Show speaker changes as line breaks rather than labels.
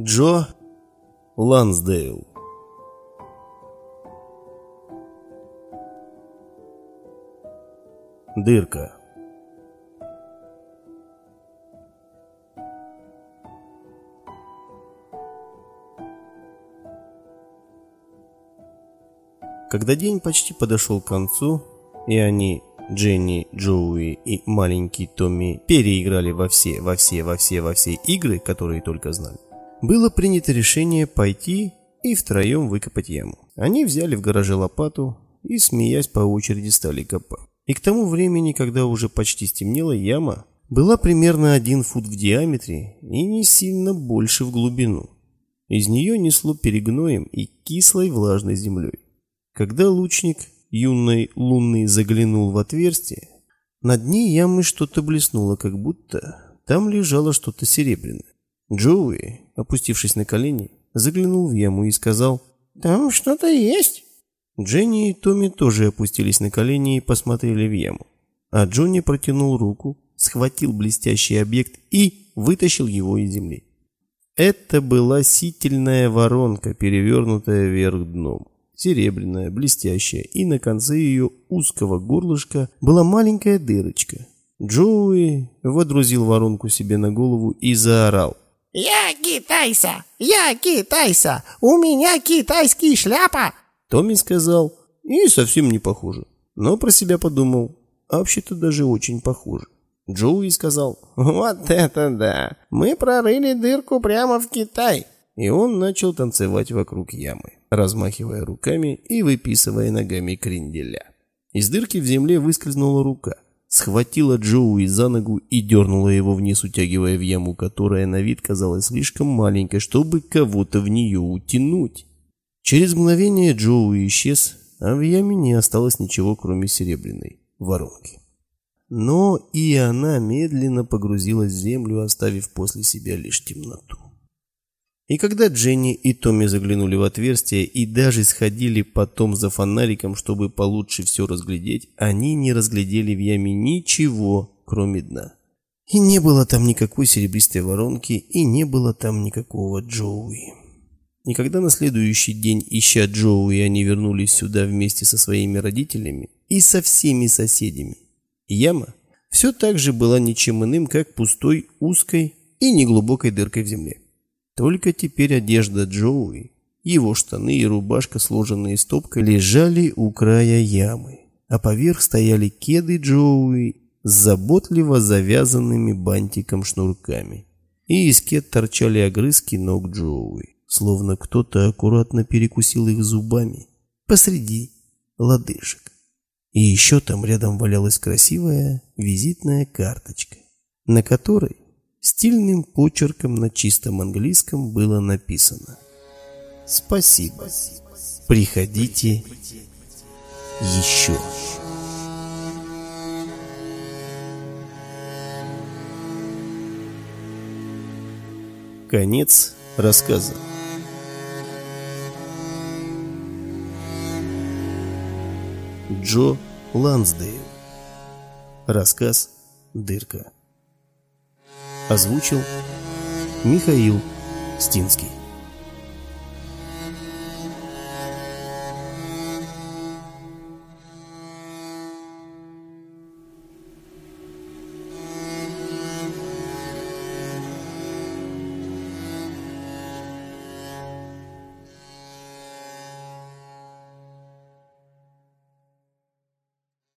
Джо Лансдейл. Дырка. Когда день почти подошел к концу, и они, Дженни, Джоуи и маленький Томми, переиграли во все, во все, во все, во все игры, которые только знали, было принято решение пойти и втроем выкопать яму. Они взяли в гараже лопату и, смеясь по очереди, стали копать. И к тому времени, когда уже почти стемнело, яма была примерно один фут в диаметре и не сильно больше в глубину. Из нее несло перегноем и кислой влажной землей. Когда лучник юный лунный заглянул в отверстие, на дне ямы что-то блеснуло, как будто там лежало что-то серебряное. Джоуи, опустившись на колени, заглянул в яму и сказал «Там что-то есть». Дженни и Томми тоже опустились на колени и посмотрели в яму. А Джонни протянул руку, схватил блестящий объект и вытащил его из земли. Это была сительная воронка, перевернутая вверх дном серебряная, блестящая, и на конце ее узкого горлышка была маленькая дырочка. Джоуи водрузил воронку себе на голову и заорал.
«Я китайца! Я китайца! У меня китайский шляпа!»
Томми сказал, и совсем не похоже. Но про себя подумал, а вообще-то даже очень похоже. Джоуи сказал,
«Вот это да! Мы прорыли дырку прямо в Китай!»
И он начал танцевать вокруг ямы размахивая руками и выписывая ногами кренделя. Из дырки в земле выскользнула рука, схватила Джоуи за ногу и дернула его вниз, утягивая в яму, которая на вид казалась слишком маленькой, чтобы кого-то в нее утянуть. Через мгновение Джоуи исчез, а в яме не осталось ничего, кроме серебряной воронки. Но и она медленно погрузилась в землю, оставив после себя лишь темноту. И когда Дженни и Томми заглянули в отверстие и даже сходили потом за фонариком, чтобы получше все разглядеть, они не разглядели в яме ничего, кроме дна. И не было там никакой серебристой воронки, и не было там никакого Джоуи. И когда на следующий день, ища Джоуи, они вернулись сюда вместе со своими родителями и со всеми соседями, яма все так же была ничем иным, как пустой, узкой и неглубокой дыркой в земле. Только теперь одежда Джоуи, его штаны и рубашка, сложенные стопкой, лежали у края ямы, а поверх стояли кеды Джоуи с заботливо завязанными бантиком шнурками. И из кед торчали огрызки ног Джоуи, словно кто-то аккуратно перекусил их зубами посреди лодыжек. И еще там рядом валялась красивая визитная карточка, на которой Стильным почерком на чистом английском было написано «Спасибо. Приходите еще». Конец рассказа. Джо Лансдейл. Рассказ «Дырка». Озвучил Михаил Стинский.